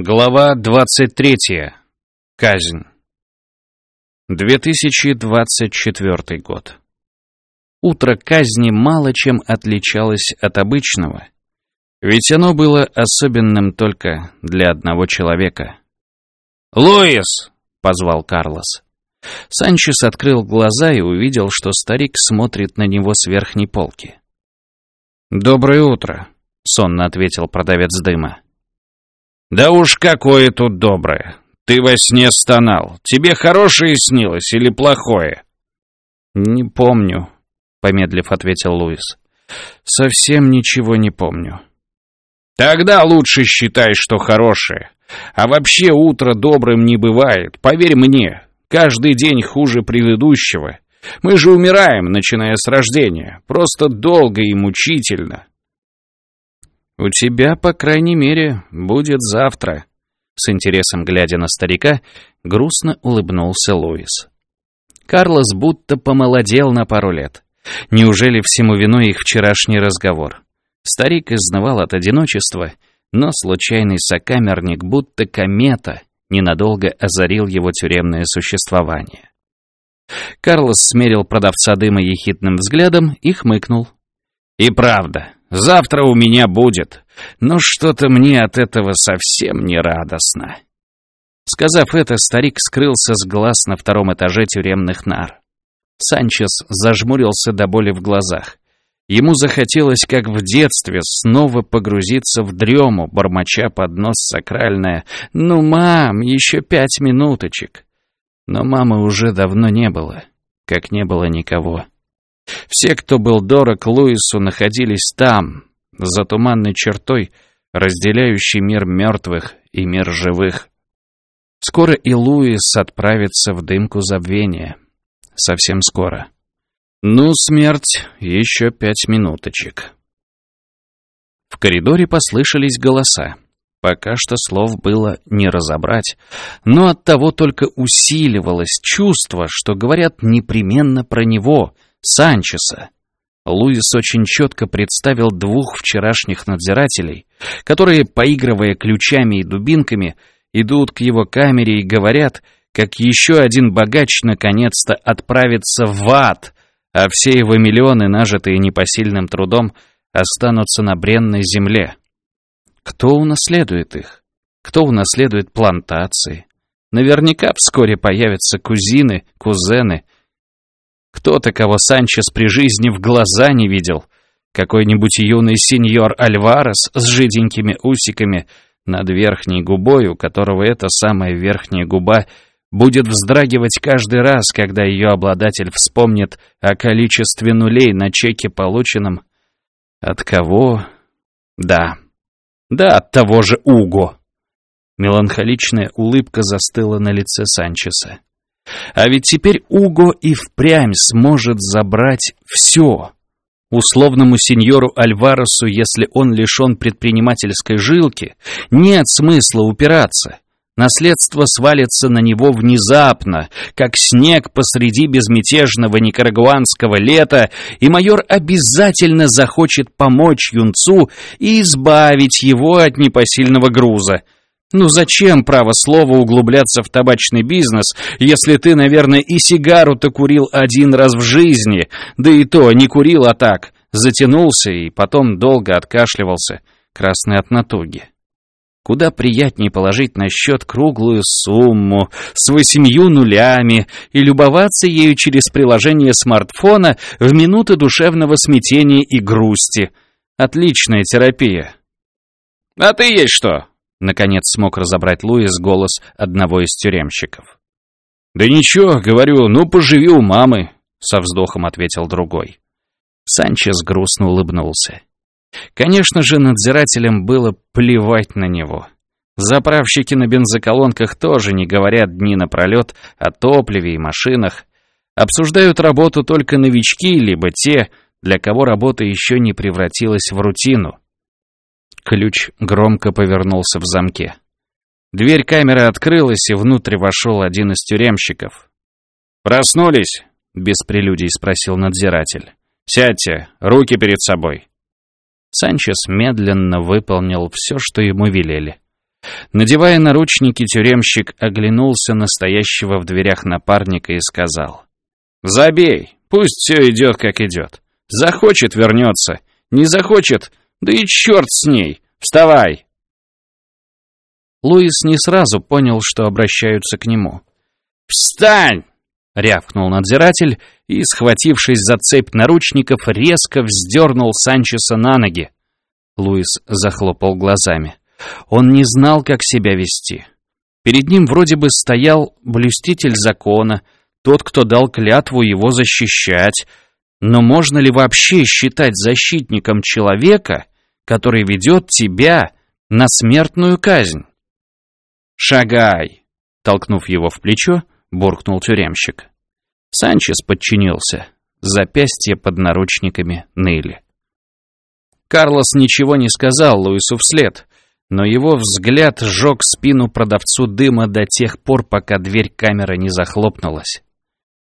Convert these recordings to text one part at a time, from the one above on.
Глава 23. Казнь. 2024 год. Утро казни мало чем отличалось от обычного, ведь оно было особенным только для одного человека. «Луис!» — позвал Карлос. Санчес открыл глаза и увидел, что старик смотрит на него с верхней полки. «Доброе утро», — сонно ответил продавец дыма. «Да уж какое тут доброе! Ты во сне стонал. Тебе хорошее снилось или плохое?» «Не помню», — помедлив ответил Луис. «Совсем ничего не помню». «Тогда лучше считай, что хорошее. А вообще утро добрым не бывает, поверь мне. Каждый день хуже предыдущего. Мы же умираем, начиная с рождения. Просто долго и мучительно. «У тебя, по крайней мере, будет завтра», — с интересом глядя на старика, грустно улыбнулся Луис. Карлос будто помолодел на пару лет. Неужели всему виной их вчерашний разговор? Старик изнывал от одиночества, но случайный сокамерник, будто комета, ненадолго озарил его тюремное существование. Карлос смерил продавца дыма ехидным взглядом и хмыкнул. «И правда, Завтра у меня будет, но что-то мне от этого совсем не радостно». Сказав это, старик скрылся с глаз на втором этаже тюремных нар. Санчес зажмурился до боли в глазах. Ему захотелось, как в детстве, снова погрузиться в дрему, бормоча под нос сакральное «Ну, мам, еще пять минуточек!» Но мамы уже давно не было, как не было никого. Все, кто был дорог Луису, находились там, за туманной чертой, разделяющей мир мертвых и мир живых. Скоро и Луис отправится в дымку забвения. Совсем скоро. Ну, смерть, еще пять минуточек. В коридоре послышались голоса. Пока что слов было не разобрать, но оттого только усиливалось чувство, что говорят непременно про него — Санчеса. Луис очень четко представил двух вчерашних надзирателей, которые, поигрывая ключами и дубинками, идут к его камере и говорят, как еще один богач наконец-то отправится в ад, а все его миллионы, нажитые непосильным трудом, останутся на бренной земле. Кто унаследует их? Кто унаследует плантации? Наверняка вскоре появятся кузины, кузены — кто-то, кого Санчес при жизни в глаза не видел. Какой-нибудь юный сеньор Альварес с жиденькими усиками над верхней губой, у которого эта самая верхняя губа будет вздрагивать каждый раз, когда ее обладатель вспомнит о количестве нулей на чеке, полученном от кого? Да. Да, от того же Уго. Меланхоличная улыбка застыла на лице Санчеса. А ведь теперь Уго и впрямь сможет забрать все. Условному сеньору Альваресу, если он лишен предпринимательской жилки, нет смысла упираться. Наследство свалится на него внезапно, как снег посреди безмятежного никарагуанского лета, и майор обязательно захочет помочь юнцу и избавить его от непосильного груза — ну зачем, право слова, углубляться в табачный бизнес, если ты, наверное, и сигару-то курил один раз в жизни, да и то не курил, а так, затянулся и потом долго откашливался, красный от натуги. Куда приятнее положить на счет круглую сумму с восемью нулями и любоваться ею через приложение смартфона в минуты душевного смятения и грусти. Отличная терапия. «А ты есть что?» Наконец смог разобрать Луис голос одного из тюремщиков. «Да ничего, говорю, ну поживи у мамы», — со вздохом ответил другой. Санчес грустно улыбнулся. Конечно же, надзирателям было плевать на него. Заправщики на бензоколонках тоже не говорят дни напролет о топливе и машинах. Обсуждают работу только новички, либо те, для кого работа еще не превратилась в рутину. Ключ громко повернулся в замке. Дверь камеры открылась, и внутрь вошел один из тюремщиков. «Проснулись?» — без прелюдий спросил надзиратель. «Сядьте, руки перед собой». Санчес медленно выполнил все, что ему велели. Надевая наручники, тюремщик оглянулся на стоящего в дверях напарника и сказал. «Забей, пусть все идет, как идет. Захочет — вернется, не захочет — да и черт с ней. Вставай!» Луис не сразу понял, что обращаются к нему. «Встань!» — рявкнул надзиратель и, схватившись за цепь наручников, резко вздернул Санчеса на ноги. Луис захлопал глазами. Он не знал, как себя вести. Перед ним вроде бы стоял блюститель закона, тот, кто дал клятву его защищать. Но можно ли вообще считать защитником человека, который ведет тебя на смертную казнь? «Шагай!» — толкнув его в плечо, буркнул тюремщик. Санчес подчинился. Запястья под наручниками ныли. Карлос ничего не сказал Луису вслед, но его взгляд сжег спину продавцу дыма до тех пор, пока дверь камеры не захлопнулась.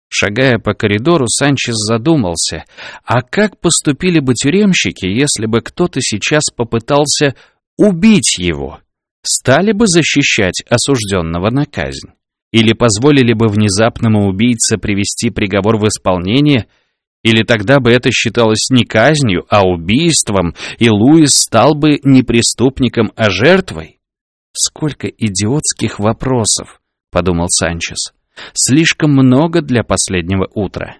Шагая по коридору, Санчес задумался, а как поступили бы тюремщики, если бы кто-то сейчас попытался убить его? Стали бы защищать осужденного на казнь? Или позволили бы внезапному убийце привести приговор в исполнение – или тогда бы это считалось не казнью, а убийством, и Луис стал бы не преступником, а жертвой? Сколько идиотских вопросов, подумал Санчес. Слишком много для последнего утра.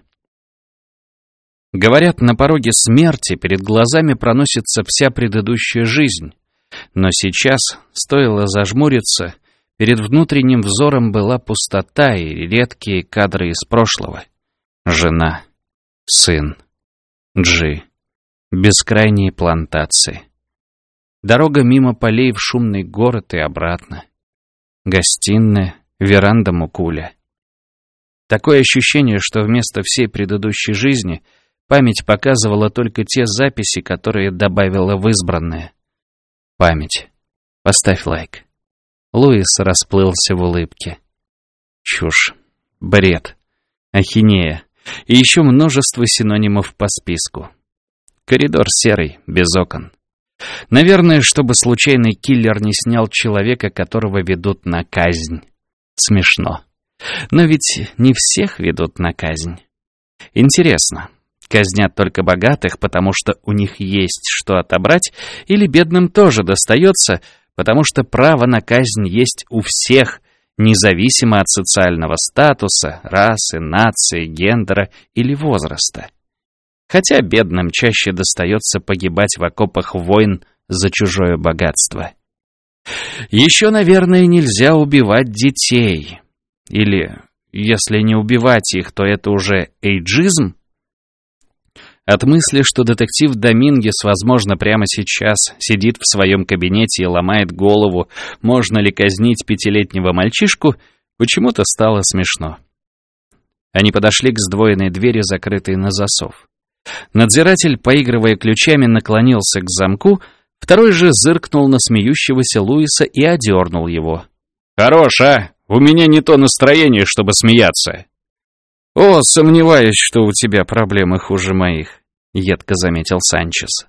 Говорят, на пороге смерти перед глазами проносится вся предыдущая жизнь. Но сейчас, стоило зажмуриться, перед внутренним взором была пустота и редкие кадры из прошлого. Жена, сын, Джи, бескрайние плантации. Дорога мимо полей в шумный город и обратно. Гостиная, веранда Мукуля. Такое ощущение, что вместо всей предыдущей жизни память показывала только те записи, которые добавила в избранное. Память. Поставь лайк. Луис расплылся в улыбке. Чушь. Бред. Ахинея и еще множество синонимов по списку. Коридор серый, без окон. Наверное, чтобы случайный киллер не снял человека, которого ведут на казнь. Смешно. Но ведь не всех ведут на казнь. Интересно, казнят только богатых, потому что у них есть что отобрать, или бедным тоже достается, потому что право на казнь есть у всех, независимо от социального статуса, расы, нации, гендера или возраста. Хотя бедным чаще достается погибать в окопах войн за чужое богатство. Еще, наверное, нельзя убивать детей. Или, если не убивать их, то это уже эйджизм? От мысли, что детектив Домингес, возможно, прямо сейчас сидит в своем кабинете и ломает голову, можно ли казнить пятилетнего мальчишку, почему-то стало смешно. Они подошли к сдвоенной двери, закрытой на засов. Надзиратель, поигрывая ключами, наклонился к замку, второй же зыркнул на смеющегося Луиса и одернул его. «Хорош, а! У меня не то настроение, чтобы смеяться!» «О, сомневаюсь, что у тебя проблемы хуже моих», — едко заметил Санчес.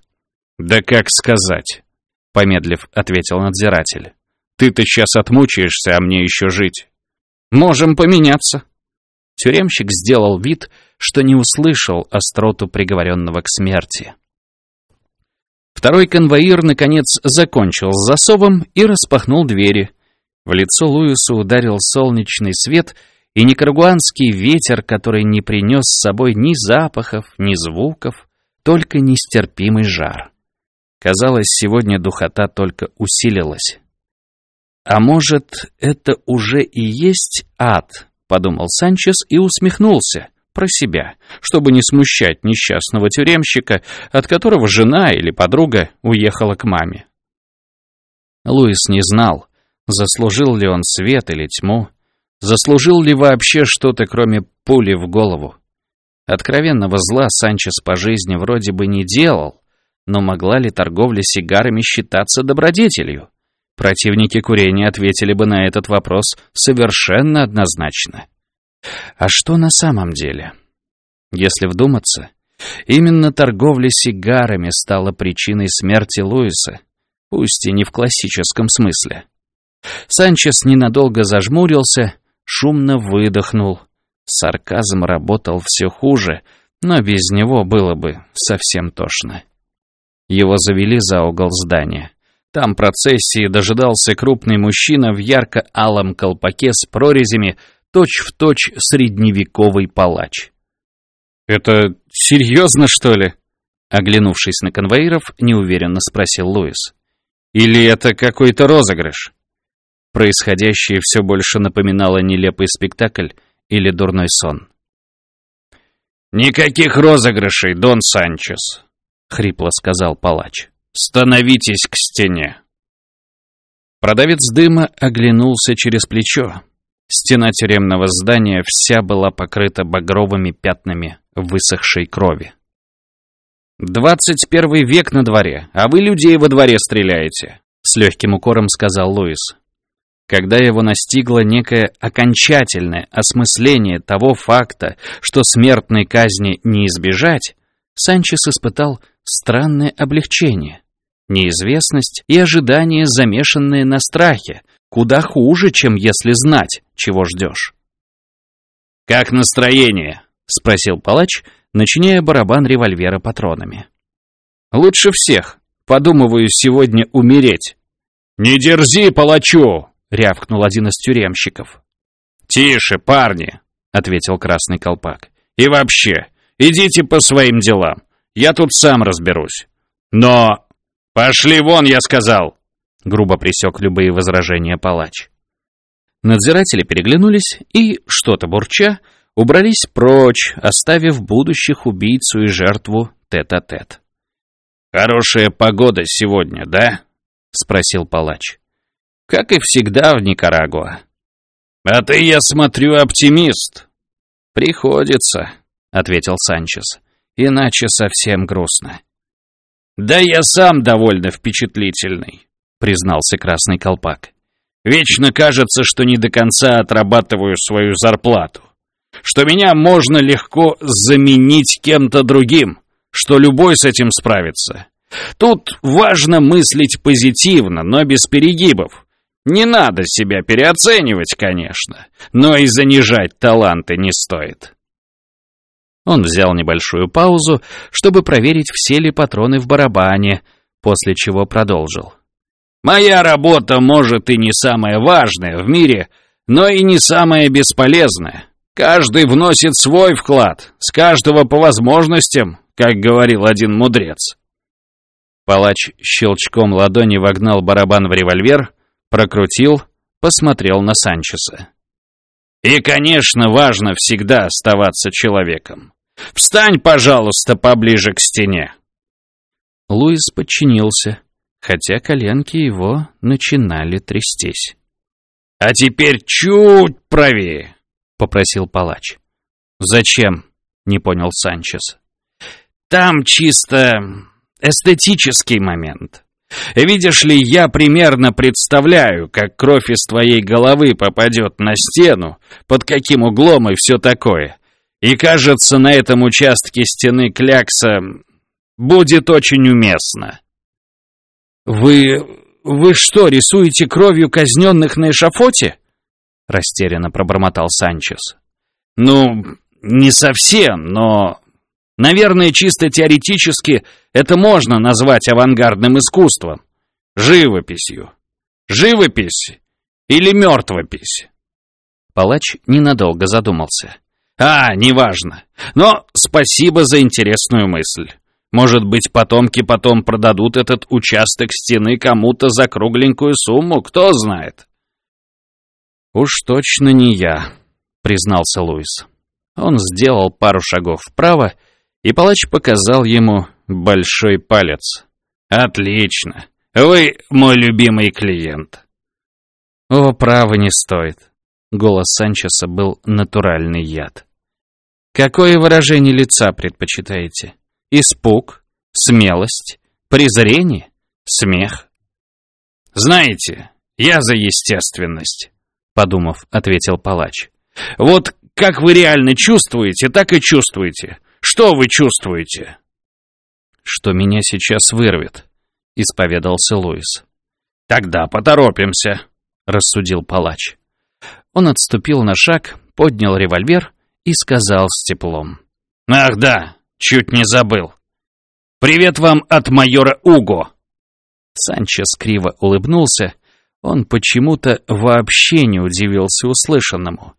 «Да как сказать?» — помедлив, ответил надзиратель. «Ты-то сейчас отмучаешься, а мне еще жить». «Можем поменяться». Тюремщик сделал вид, что не услышал остроту приговоренного к смерти. Второй конвоир, наконец, закончил с засовом и распахнул двери. В лицо Луису ударил солнечный свет — и никарагуанский ветер, который не принес с собой ни запахов, ни звуков, только нестерпимый жар. Казалось, сегодня духота только усилилась. «А может, это уже и есть ад?» — подумал Санчес и усмехнулся про себя, чтобы не смущать несчастного тюремщика, от которого жена или подруга уехала к маме. Луис не знал, заслужил ли он свет или тьму, Заслужил ли вообще что-то, кроме пули в голову? Откровенного зла Санчес по жизни вроде бы не делал, но могла ли торговля сигарами считаться добродетелью? Противники курения ответили бы на этот вопрос совершенно однозначно. А что на самом деле? Если вдуматься, именно торговля сигарами стала причиной смерти Луиса, пусть и не в классическом смысле. Санчес ненадолго зажмурился, шумно выдохнул. Сарказм работал все хуже, но без него было бы совсем тошно. Его завели за угол здания. Там процессии дожидался крупный мужчина в ярко-алом колпаке с прорезями, точь-в-точь точь средневековый палач. «Это серьезно, что ли?» Оглянувшись на конвоиров, неуверенно спросил Луис. «Или это какой-то розыгрыш?» Происходящее все больше напоминало нелепый спектакль или дурной сон. «Никаких розыгрышей, Дон Санчес», — хрипло сказал палач. «Становитесь к стене». Продавец дыма оглянулся через плечо. Стена тюремного здания вся была покрыта багровыми пятнами высохшей крови. «Двадцать первый век на дворе, а вы людей во дворе стреляете», — с легким укором сказал Луис. Когда его настигло некое окончательное осмысление того факта, что смертной казни не избежать, Санчес испытал странное облегчение. Неизвестность и ожидание, замешанные на страхе, куда хуже, чем если знать, чего ждешь. «Как настроение?» — спросил палач, начиняя барабан револьвера патронами. «Лучше всех. Подумываю сегодня умереть». «Не дерзи палачу!» — рявкнул один из тюремщиков. «Тише, парни!» — ответил красный колпак. «И вообще, идите по своим делам. Я тут сам разберусь. Но... Пошли вон, я сказал!» Грубо пресек любые возражения палач. Надзиратели переглянулись и, что-то бурча, убрались прочь, оставив будущих убийцу и жертву тет-а-тет. -тет. «Хорошая погода сегодня, да?» — спросил палач. «Как и всегда в Никарагуа». «А ты, я смотрю, оптимист». «Приходится», — ответил Санчес. «Иначе совсем грустно». «Да я сам довольно впечатлительный», — признался Красный Колпак. «Вечно кажется, что не до конца отрабатываю свою зарплату что меня можно легко заменить кем-то другим, что любой с этим справится. Тут важно мыслить позитивно, но без перегибов. Не надо себя переоценивать, конечно, но и занижать таланты не стоит. Он взял небольшую паузу, чтобы проверить, все ли патроны в барабане, после чего продолжил. «Моя работа, может, и не самая важная в мире, но и не самая бесполезная. Каждый вносит свой вклад, с каждого по возможностям, как говорил один мудрец. Палач щелчком ладони вогнал барабан в револьвер, прокрутил, посмотрел на Санчеса. «И, конечно, важно всегда оставаться человеком. Встань, пожалуйста, поближе к стене». Луис подчинился, хотя коленки его начинали трястись. «А теперь чуть правее попросил палач. «Зачем?» — не понял Санчес. «Там чисто эстетический момент. Видишь ли, я примерно представляю, как кровь из твоей головы попадет на стену, под каким углом и все такое. И кажется, на этом участке стены клякса будет очень уместно». «Вы... вы что, рисуете кровью казненных на эшафоте?» растерянно пробормотал Санчес. Ну, не совсем, но... Наверное, чисто теоретически это можно назвать авангардным искусством. Живописью. Живопись или мертвопись? Палач ненадолго задумался. А, неважно. Но спасибо за интересную мысль. Может быть, потомки потом продадут этот участок стены кому-то за кругленькую сумму, кто знает. «Уж точно не я», — признался Луис. Он сделал пару шагов вправо, и палач показал ему большой палец. «Отлично! Вы мой любимый клиент!» «О, право не стоит!» Голос Санчеса был натуральный яд. «Какое выражение лица предпочитаете? Испуг? Смелость? Презрение? Смех?» «Знаете, я за естественность!» подумав, ответил палач. «Вот как вы реально чувствуете, так и чувствуете. Что вы чувствуете?» «Что меня сейчас вырвет», — исповедался Луис. «Тогда поторопимся. рассудил палач. Он отступил на шаг, поднял револьвер и сказал с теплом. «Ах да, чуть не забыл. Привет вам от майора Уго!» Санчес криво улыбнулся. Он почему-то вообще не удивился услышанному.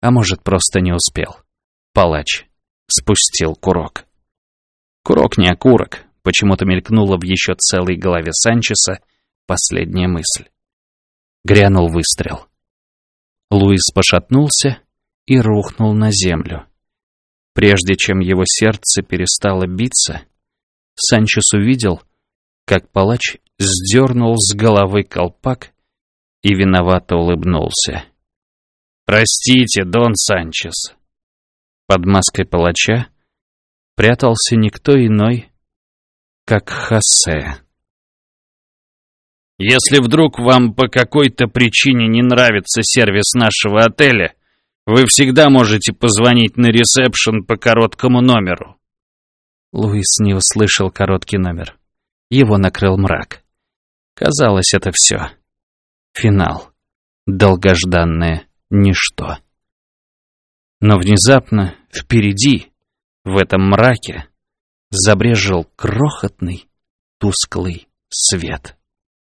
А может, просто не успел. Палач спустил курок. Курок не окурок. Почему-то мелькнула в еще целой голове Санчеса последняя мысль. Грянул выстрел. Луис пошатнулся и рухнул на землю. Прежде чем его сердце перестало биться, Санчес увидел, как палач сдернул с головы колпак и виновато улыбнулся. «Простите, Дон Санчес». Под маской палача прятался никто иной, как Хосе. Если вдруг вам по какой-то причине не нравится сервис нашего отеля, вы всегда можете позвонить на ресепшн по короткому номеру. Луис не услышал короткий номер. Его накрыл мрак. Казалось, это все. Финал. Долгожданное ничто. Но внезапно впереди, в этом мраке, забрежил крохотный, тусклый свет.